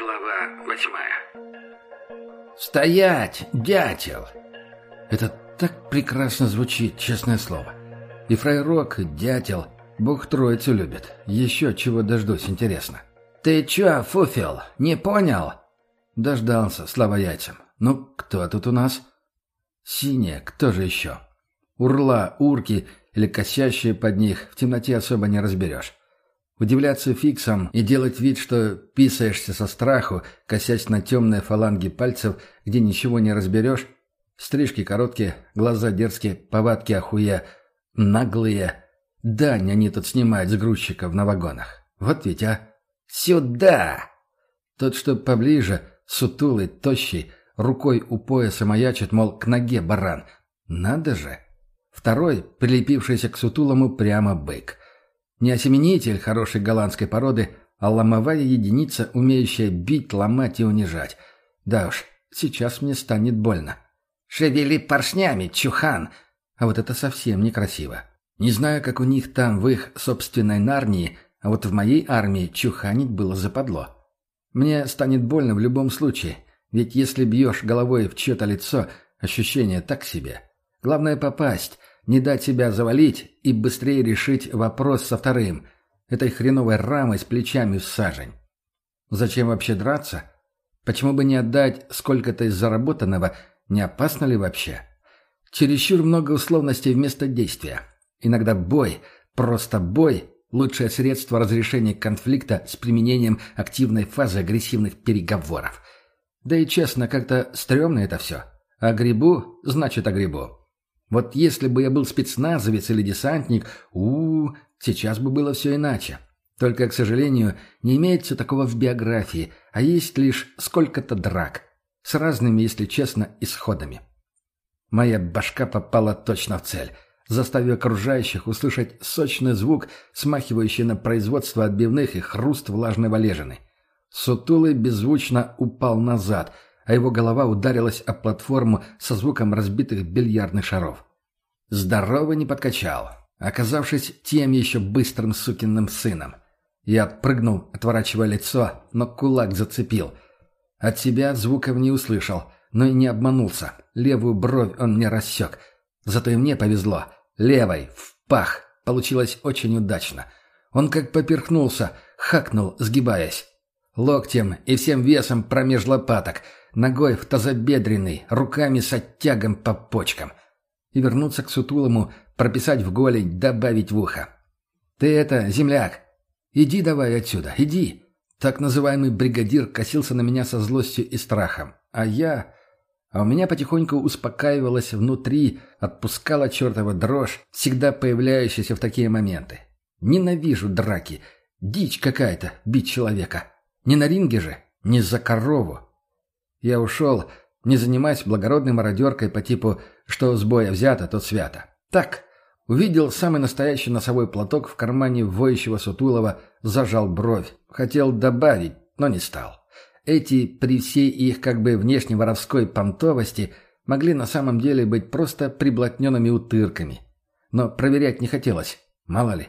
Глава восьмая. «Стоять, дятел!» Это так прекрасно звучит, честное слово. И фрайрок, дятел, бог троицу любит. Еще чего дождусь, интересно. «Ты че, фуфел, не понял?» Дождался, слава яйцам. «Ну, кто тут у нас?» «Синяя, кто же еще?» «Урла, урки или косящие под них в темноте особо не разберешь». Удивляться фиксом и делать вид, что писаешься со страху, косясь на темные фаланги пальцев, где ничего не разберешь. Стрижки короткие, глаза дерзкие, повадки охуя. Наглые. Дань они тут снимают с грузчиков на вагонах. Вот ведь, а? Сюда! Тот, что поближе, сутулый, тощий, рукой у пояса маячит, мол, к ноге баран. Надо же! Второй, прилепившийся к сутулому, прямо бык — не осеменитель хорошей голландской породы, а ломовая единица, умеющая бить, ломать и унижать. Да уж, сейчас мне станет больно. «Шевели поршнями, чухан!» А вот это совсем некрасиво. Не знаю, как у них там в их собственной Нарнии, а вот в моей армии чуханить было западло. Мне станет больно в любом случае, ведь если бьешь головой в чье-то лицо, ощущение так себе. Главное попасть, не дать себя завалить и быстрее решить вопрос со вторым, этой хреновой рамой с плечами в сажень. Зачем вообще драться? Почему бы не отдать сколько-то из заработанного, не опасно ли вообще? Чересчур много условностей вместо действия. Иногда бой, просто бой – лучшее средство разрешения конфликта с применением активной фазы агрессивных переговоров. Да и честно, как-то стрёмно это все. А грибу – значит, а грибу. Вот если бы я был спецназовец или десантник, у, -у, -у сейчас бы было все иначе. Только, к сожалению, не имеется такого в биографии, а есть лишь сколько-то драк. С разными, если честно, исходами. Моя башка попала точно в цель, заставив окружающих услышать сочный звук, смахивающий на производство отбивных и хруст влажной валежины. Сутулый беззвучно упал назад – а его голова ударилась о платформу со звуком разбитых бильярдных шаров. Здорово не подкачал, оказавшись тем еще быстрым сукиным сыном. Я отпрыгнул, отворачивая лицо, но кулак зацепил. От себя звуков не услышал, но и не обманулся. Левую бровь он мне рассек. Зато и мне повезло. Левой, в пах. Получилось очень удачно. Он как поперхнулся, хакнул, сгибаясь. Локтем и всем весом промеж лопаток — ногой в тазобедренный, руками с оттягом по почкам. И вернуться к сутулому, прописать в голень, добавить в ухо. «Ты это, земляк, иди давай отсюда, иди!» Так называемый бригадир косился на меня со злостью и страхом. А я... А у меня потихоньку успокаивалось внутри, отпускала чертова дрожь, всегда появляющаяся в такие моменты. Ненавижу драки. Дичь какая-то, бить человека. Не на ринге же, не за корову. Я ушел, не занимаясь благородной мародеркой по типу «что с боя взято, то свято». Так, увидел самый настоящий носовой платок в кармане воющего Сутулова, зажал бровь. Хотел добавить, но не стал. Эти, при всей их как бы внешне воровской понтовости, могли на самом деле быть просто приблотненными утырками. Но проверять не хотелось, мало ли.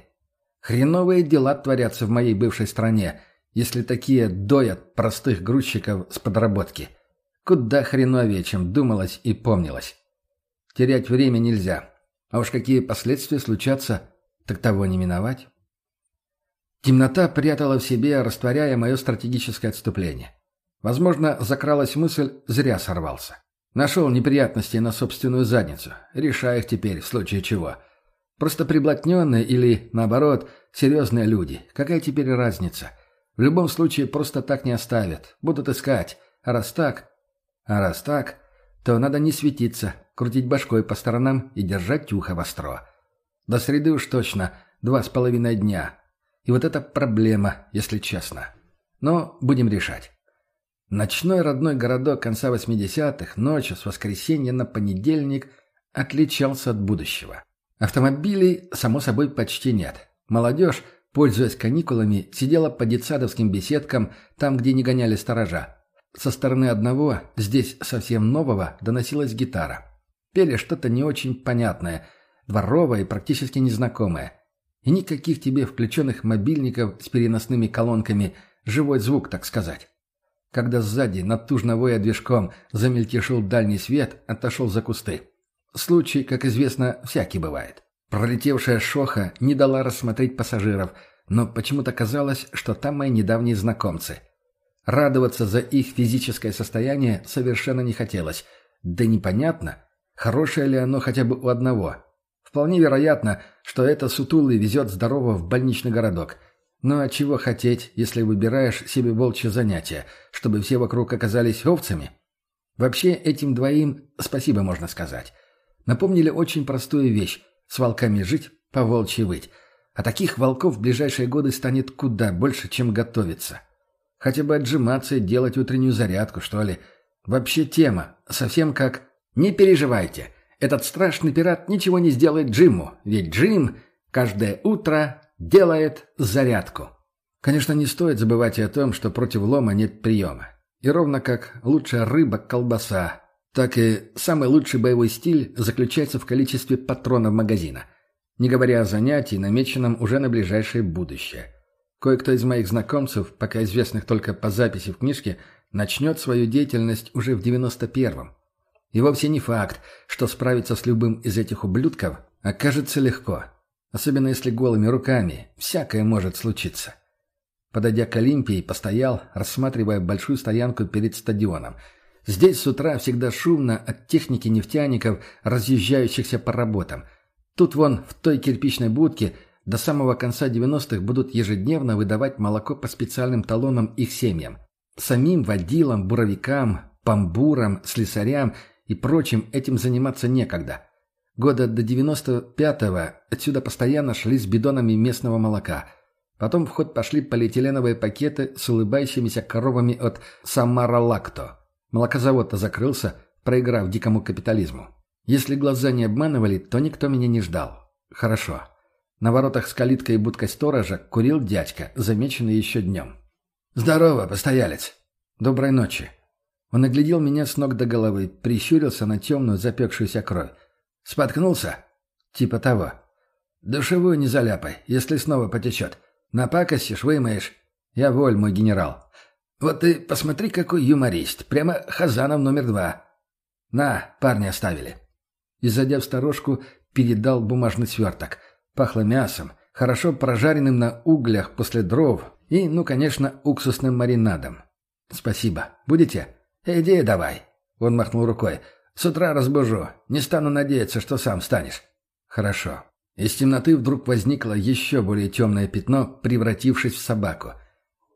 Хреновые дела творятся в моей бывшей стране, если такие доят простых грузчиков с подработки – Куда хреновее, чем думалось и помнилось. Терять время нельзя. А уж какие последствия случатся, так того не миновать. Темнота прятала в себе, растворяя мое стратегическое отступление. Возможно, закралась мысль, зря сорвался. Нашел неприятности на собственную задницу, решая их теперь, в случае чего. Просто приблотненные или, наоборот, серьезные люди. Какая теперь разница? В любом случае, просто так не оставят. Будут искать. А раз так, а раз так, то надо не светиться, крутить башкой по сторонам и держать ухо востро. До среды уж точно два с половиной дня. И вот это проблема, если честно. Но будем решать. Ночной родной городок конца 80-х ночью с воскресенья на понедельник отличался от будущего. Автомобилей, само собой, почти нет. Молодежь, пользуясь каникулами, сидела по детсадовским беседкам, там, где не гоняли сторожа. Со стороны одного, здесь совсем нового, доносилась гитара. Пели что-то не очень понятное, дворовое и практически незнакомое. И никаких тебе включенных мобильников с переносными колонками, живой звук, так сказать. Когда сзади, натужно воя движком, замельтешил дальний свет, отошел за кусты. Случай, как известно, всякий бывает. Пролетевшая шоха не дала рассмотреть пассажиров, но почему-то казалось, что там мои недавние знакомцы – Радоваться за их физическое состояние совершенно не хотелось. Да непонятно, хорошее ли оно хотя бы у одного. Вполне вероятно, что это сутулый везет здорово в больничный городок. Но чего хотеть, если выбираешь себе волчье занятие, чтобы все вокруг оказались овцами? Вообще этим двоим спасибо можно сказать. Напомнили очень простую вещь – с волками жить, по волчьи выть. А таких волков в ближайшие годы станет куда больше, чем готовится. Хотя бы отжиматься и делать утреннюю зарядку, что ли. Вообще тема. Совсем как... Не переживайте. Этот страшный пират ничего не сделает Джиму. Ведь Джим каждое утро делает зарядку. Конечно, не стоит забывать и о том, что против лома нет приема. И ровно как лучшая рыба – колбаса, так и самый лучший боевой стиль заключается в количестве патронов магазина. Не говоря о занятии, намеченном уже на ближайшее будущее. Кое-кто из моих знакомцев, пока известных только по записи в книжке, начнет свою деятельность уже в 91-м. И вовсе не факт, что справиться с любым из этих ублюдков окажется легко. Особенно если голыми руками. Всякое может случиться. Подойдя к Олимпии, постоял, рассматривая большую стоянку перед стадионом. Здесь с утра всегда шумно от техники нефтяников, разъезжающихся по работам. Тут вон, в той кирпичной будке – до самого конца 90-х будут ежедневно выдавать молоко по специальным талонам их семьям. Самим водилам, буровикам, памбурам, слесарям и прочим этим заниматься некогда. Года до 95-го отсюда постоянно шли с бидонами местного молока. Потом в ход пошли полиэтиленовые пакеты с улыбающимися коровами от Самара Лакто. Молокозавод-то закрылся, проиграв дикому капитализму. Если глаза не обманывали, то никто меня не ждал. Хорошо. На воротах с калиткой и будкой сторожа курил дядька, замеченный еще днем. «Здорово, постоялец!» «Доброй ночи!» Он оглядел меня с ног до головы, прищурился на темную запекшуюся кровь. «Споткнулся?» «Типа того». «Душевую не заляпай, если снова потечет. Напакостишь, вымоешь». «Я воль, мой генерал». «Вот ты посмотри, какой юморист. Прямо Хазанов номер два». «На, парни оставили». И, зайдя в сторожку, передал бумажный сверток – Пахло мясом, хорошо прожаренным на углях после дров и, ну, конечно, уксусным маринадом. «Спасибо. Будете?» «Иди давай», — он махнул рукой. «С утра разбужу. Не стану надеяться, что сам встанешь. «Хорошо». Из темноты вдруг возникло еще более темное пятно, превратившись в собаку.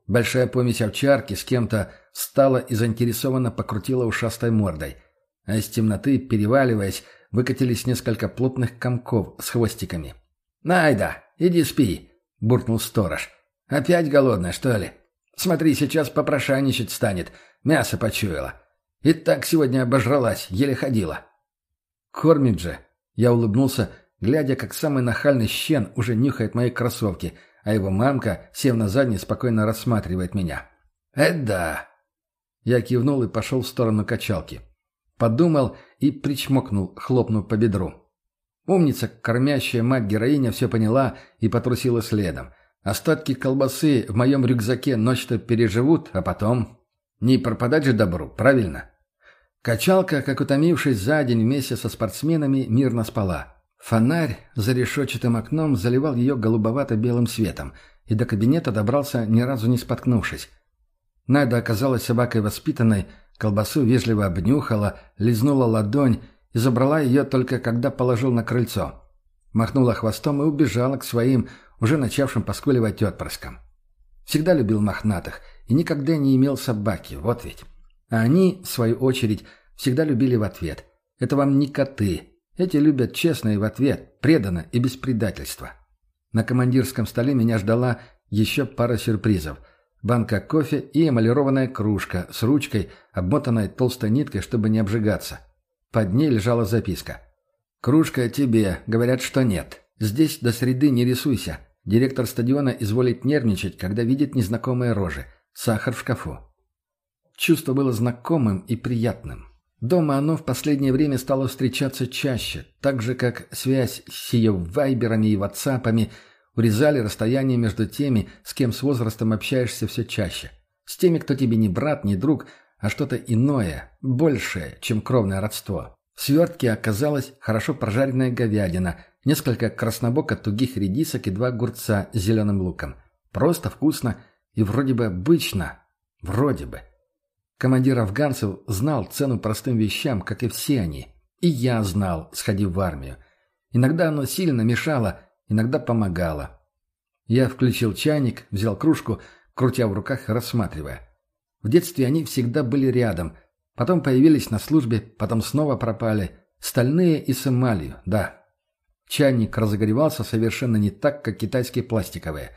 Большая помесь овчарки с кем-то встала и заинтересованно покрутила ушастой мордой. А из темноты, переваливаясь, выкатились несколько плотных комков с хвостиками. «Найда, иди спи», — буркнул сторож. «Опять голодная, что ли? Смотри, сейчас попрошайничать станет. Мясо почуяла. И так сегодня обожралась, еле ходила». «Кормит же», — я улыбнулся, глядя, как самый нахальный щен уже нюхает мои кроссовки, а его мамка, сев на задний, спокойно рассматривает меня. «Это! Я кивнул и пошел в сторону качалки. Подумал и причмокнул, хлопнув по бедру. Умница, кормящая мать-героиня, все поняла и потрусила следом. Остатки колбасы в моем рюкзаке ночь-то переживут, а потом... Не пропадать же добру, правильно? Качалка, как утомившись за день вместе со спортсменами, мирно спала. Фонарь за решетчатым окном заливал ее голубовато-белым светом, и до кабинета добрался, ни разу не споткнувшись. Найда оказалась собакой воспитанной, колбасу вежливо обнюхала, лизнула ладонь и забрала ее только когда положил на крыльцо. Махнула хвостом и убежала к своим, уже начавшим поскуливать отпрыскам. Всегда любил мохнатых и никогда не имел собаки, вот ведь. А они, в свою очередь, всегда любили в ответ. Это вам не коты. Эти любят честно и в ответ, преданно и без предательства. На командирском столе меня ждала еще пара сюрпризов. Банка кофе и эмалированная кружка с ручкой, обмотанной толстой ниткой, чтобы не обжигаться. Под ней лежала записка. «Кружка тебе. Говорят, что нет. Здесь до среды не рисуйся. Директор стадиона изволит нервничать, когда видит незнакомые рожи. Сахар в шкафу». Чувство было знакомым и приятным. Дома оно в последнее время стало встречаться чаще, так же, как связь с ее вайберами и ватсапами урезали расстояние между теми, с кем с возрастом общаешься все чаще. С теми, кто тебе не брат, не друг, а что-то иное, большее, чем кровное родство. В свертке оказалась хорошо прожаренная говядина, несколько краснобока тугих редисок и два огурца с зеленым луком. Просто вкусно и вроде бы обычно. Вроде бы. Командир афганцев знал цену простым вещам, как и все они. И я знал, сходив в армию. Иногда оно сильно мешало, иногда помогало. Я включил чайник, взял кружку, крутя в руках рассматривая. В детстве они всегда были рядом – Потом появились на службе, потом снова пропали. Стальные и с эмалью, да. Чайник разогревался совершенно не так, как китайские пластиковые.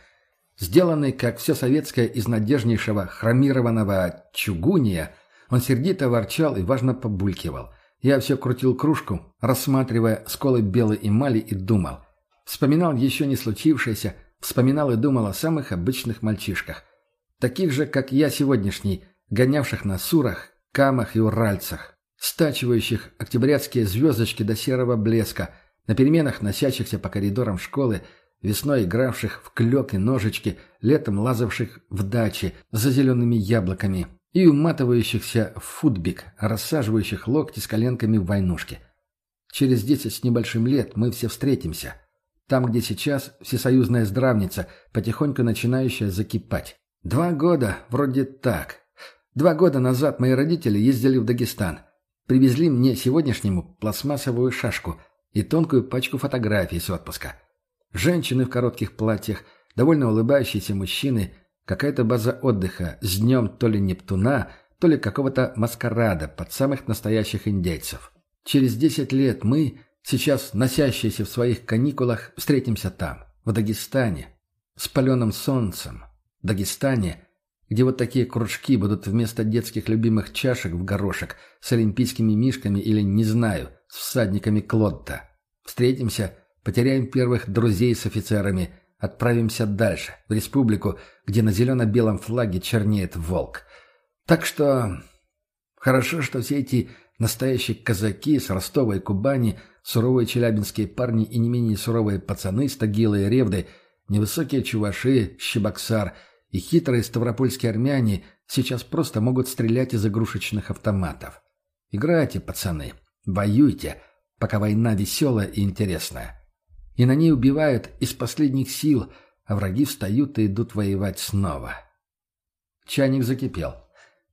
Сделанный, как все советское, из надежнейшего хромированного чугуния, он сердито ворчал и важно побулькивал. Я все крутил кружку, рассматривая сколы белой эмали и думал. Вспоминал еще не случившееся, вспоминал и думал о самых обычных мальчишках. Таких же, как я сегодняшний, гонявших на сурах, камах и уральцах, стачивающих октябрятские звездочки до серого блеска, на переменах носящихся по коридорам школы, весной игравших в клёк и ножички, летом лазавших в даче за зелеными яблоками и уматывающихся в футбик, рассаживающих локти с коленками в войнушке. Через десять с небольшим лет мы все встретимся. Там, где сейчас всесоюзная здравница, потихоньку начинающая закипать. Два года, вроде так, Два года назад мои родители ездили в Дагестан. Привезли мне сегодняшнему пластмассовую шашку и тонкую пачку фотографий с отпуска. Женщины в коротких платьях, довольно улыбающиеся мужчины, какая-то база отдыха с днем то ли Нептуна, то ли какого-то маскарада под самых настоящих индейцев. Через 10 лет мы, сейчас носящиеся в своих каникулах, встретимся там, в Дагестане, с паленым солнцем. Дагестане – где вот такие кружки будут вместо детских любимых чашек в горошек с олимпийскими мишками или, не знаю, с всадниками Клодта. Встретимся, потеряем первых друзей с офицерами, отправимся дальше, в республику, где на зелено-белом флаге чернеет волк. Так что... Хорошо, что все эти настоящие казаки с Ростова и Кубани, суровые челябинские парни и не менее суровые пацаны с Тагила и Ревды, невысокие чуваши, Щебоксар — и хитрые ставропольские армяне сейчас просто могут стрелять из игрушечных автоматов. Играйте, пацаны, воюйте, пока война веселая и интересная. И на ней убивают из последних сил, а враги встают и идут воевать снова. Чайник закипел.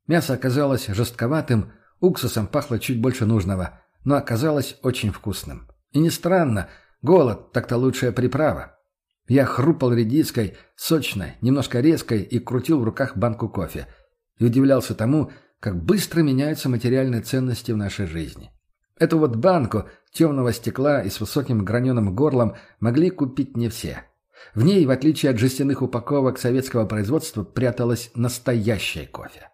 Мясо оказалось жестковатым, уксусом пахло чуть больше нужного, но оказалось очень вкусным. И не странно, голод – так-то лучшая приправа. Я хрупал редиской, сочной, немножко резкой и крутил в руках банку кофе. И удивлялся тому, как быстро меняются материальные ценности в нашей жизни. Эту вот банку темного стекла и с высоким граненым горлом могли купить не все. В ней, в отличие от жестяных упаковок советского производства, пряталось настоящее кофе.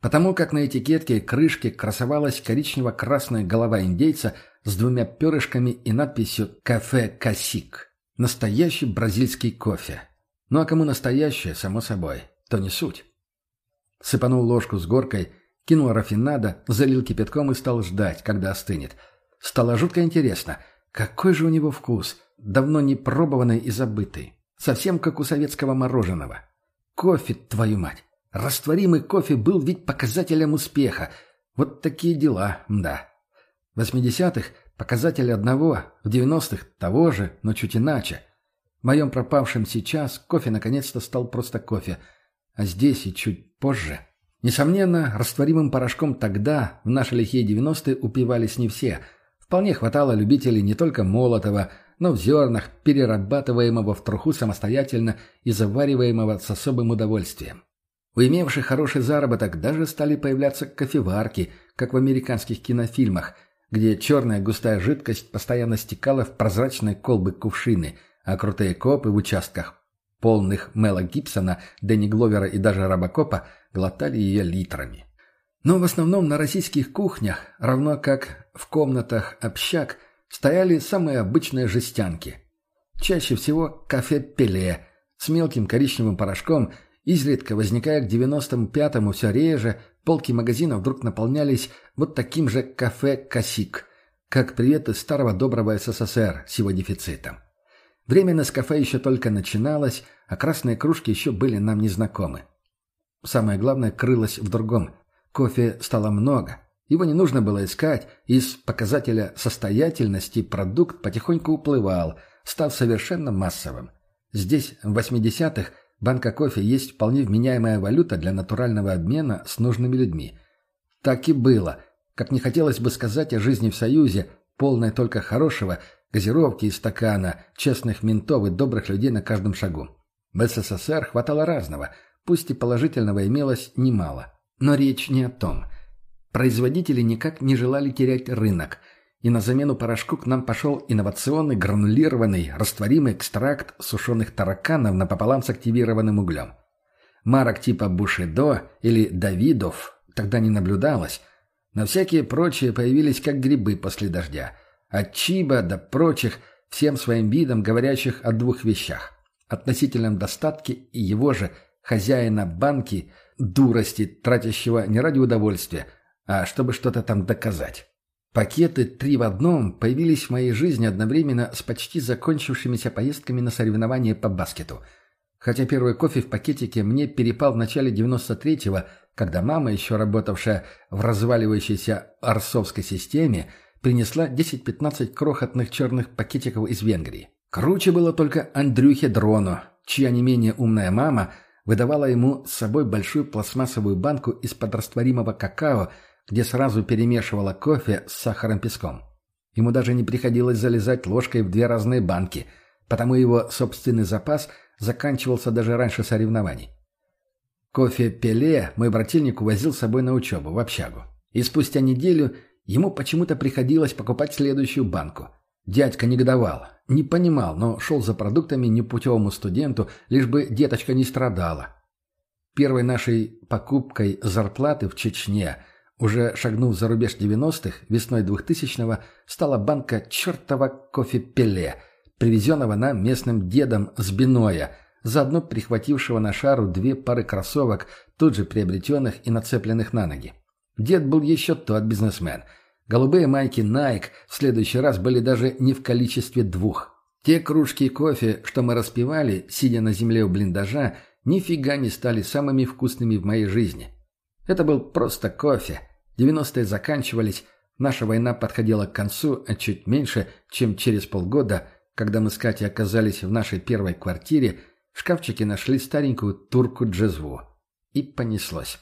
Потому как на этикетке и крышке красовалась коричнево-красная голова индейца с двумя перышками и надписью «Кафе Косик». Настоящий бразильский кофе. Ну а кому настоящее, само собой, то не суть. Сыпанул ложку с горкой, кинул рафинада, залил кипятком и стал ждать, когда остынет. Стало жутко интересно, какой же у него вкус, давно не пробованный и забытый. Совсем как у советского мороженого. Кофе, твою мать! Растворимый кофе был ведь показателем успеха. Вот такие дела, да. В 80-х Показатель одного, в 90-х того же, но чуть иначе. В моем пропавшем сейчас кофе наконец-то стал просто кофе, а здесь и чуть позже. Несомненно, растворимым порошком тогда, в наши лихие 90-е, упивались не все. Вполне хватало любителей не только молотого, но в зернах, перерабатываемого в труху самостоятельно и завариваемого с особым удовольствием. У имевших хороший заработок даже стали появляться кофеварки, как в американских кинофильмах – где черная густая жидкость постоянно стекала в прозрачные колбы кувшины, а крутые копы в участках, полных Мела Гибсона, Дэнни Гловера и даже Робокопа, глотали ее литрами. Но в основном на российских кухнях, равно как в комнатах общак, стояли самые обычные жестянки. Чаще всего кафе «Пеле» с мелким коричневым порошком – Изредка, возникая к 95-му все реже, полки магазина вдруг наполнялись вот таким же кафе «Косик», как привет из старого доброго СССР с его дефицитом. Время на кафе еще только начиналось, а красные кружки еще были нам незнакомы. Самое главное крылось в другом. Кофе стало много. Его не нужно было искать, и с показателя состоятельности продукт потихоньку уплывал, стал совершенно массовым. Здесь, в 80-х, Банка кофе есть вполне вменяемая валюта для натурального обмена с нужными людьми. Так и было. Как не хотелось бы сказать о жизни в Союзе, полной только хорошего, газировки из стакана, честных ментов и добрых людей на каждом шагу. В СССР хватало разного, пусть и положительного имелось немало. Но речь не о том. Производители никак не желали терять рынок – и на замену порошку к нам пошел инновационный гранулированный растворимый экстракт сушеных тараканов напополам с активированным углем. Марок типа Бушидо или Давидов тогда не наблюдалось, но всякие прочие появились как грибы после дождя. От Чиба до прочих, всем своим видом говорящих о двух вещах – относительном достатке и его же, хозяина банки, дурости, тратящего не ради удовольствия, а чтобы что-то там доказать. Пакеты «Три в одном» появились в моей жизни одновременно с почти закончившимися поездками на соревнования по баскету. Хотя первый кофе в пакетике мне перепал в начале 93-го, когда мама, еще работавшая в разваливающейся арсовской системе, принесла 10-15 крохотных черных пакетиков из Венгрии. Круче было только Андрюхе Дрону, чья не менее умная мама выдавала ему с собой большую пластмассовую банку из подрастворимого какао где сразу перемешивала кофе с сахаром-песком. Ему даже не приходилось залезать ложкой в две разные банки, потому его собственный запас заканчивался даже раньше соревнований. Кофе Пеле мой брательник увозил с собой на учебу, в общагу. И спустя неделю ему почему-то приходилось покупать следующую банку. Дядька негодовал, не понимал, но шел за продуктами непутевому студенту, лишь бы деточка не страдала. Первой нашей покупкой зарплаты в Чечне – уже шагнув за рубеж 90-х, весной 2000-го стала банка чертова кофе-пеле, привезенного нам местным дедом с Биноя, заодно прихватившего на шару две пары кроссовок, тут же приобретенных и нацепленных на ноги. Дед был еще тот бизнесмен. Голубые майки Nike в следующий раз были даже не в количестве двух. Те кружки кофе, что мы распивали, сидя на земле у блиндажа, нифига не стали самыми вкусными в моей жизни – это был просто кофе. 90-е заканчивались, наша война подходила к концу, а чуть меньше, чем через полгода, когда мы с Катей оказались в нашей первой квартире, в шкафчике нашли старенькую турку джезву. И понеслось.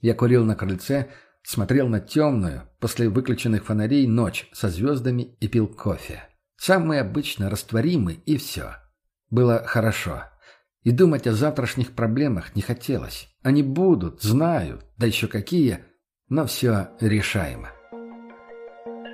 Я курил на крыльце, смотрел на темную, после выключенных фонарей, ночь со звездами и пил кофе. Самый обычно растворимый, и все. Было хорошо. И думать о завтрашних проблемах не хотелось. Они будут, знаю, да еще какие, но все решаемо.